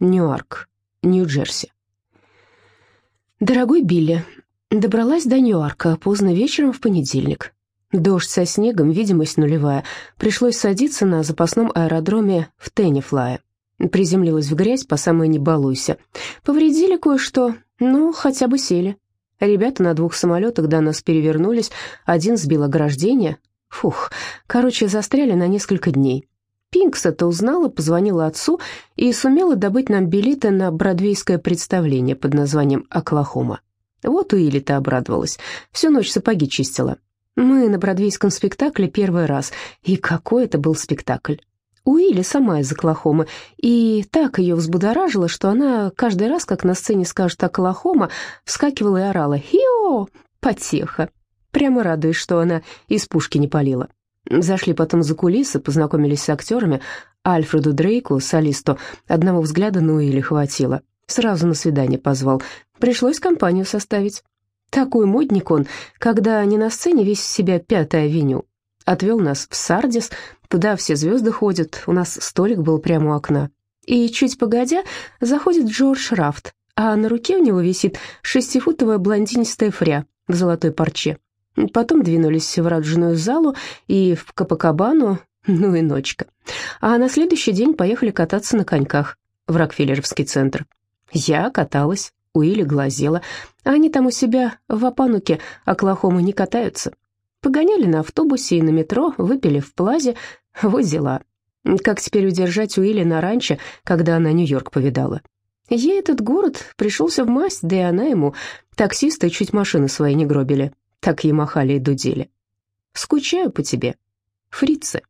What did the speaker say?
Ньюарк, Нью-Джерси. Дорогой Билли, добралась до Ньюарка поздно вечером в понедельник. Дождь со снегом, видимость нулевая. Пришлось садиться на запасном аэродроме в Теннифлае. Приземлилась в грязь по самой не балуйся. Повредили кое-что, но хотя бы сели. Ребята на двух самолетах до нас перевернулись, один сбил ограждение. Фух, короче, застряли на несколько дней. Пинкс это узнала, позвонила отцу и сумела добыть нам билеты на бродвейское представление под названием «Оклахома». Вот Уилли-то обрадовалась, всю ночь сапоги чистила. Мы на бродвейском спектакле первый раз, и какой это был спектакль. Уилли сама из Оклахомы, и так ее взбудоражило, что она каждый раз, как на сцене скажет Оклахома, вскакивала и орала «Хио!» Потеха. Прямо радуясь, что она из пушки не палила. Зашли потом за кулисы, познакомились с актерами. Альфреду Дрейку, солисту, одного взгляда на Уилли хватило. Сразу на свидание позвал. Пришлось компанию составить. Такой модник он, когда не на сцене весь в себя пятая авеню. Отвел нас в Сардис, туда все звезды ходят, у нас столик был прямо у окна. И чуть погодя, заходит Джордж Рафт, а на руке у него висит шестифутовая блондинистая фря в золотой парче. Потом двинулись в радужную залу и в Капакабану, ну и ночка. А на следующий день поехали кататься на коньках в Рокфеллеровский центр. Я каталась, Уилли глазела. Они там у себя в Апануке, Оклахомы, не катаются. Погоняли на автобусе и на метро, выпили в плазе. Вот дела. Как теперь удержать Уилли на ранчо, когда она Нью-Йорк повидала? Ей этот город пришелся в масть, да и она ему. Таксисты чуть машины свои не гробили. Так ей махали и дудели. «Скучаю по тебе, фрицы».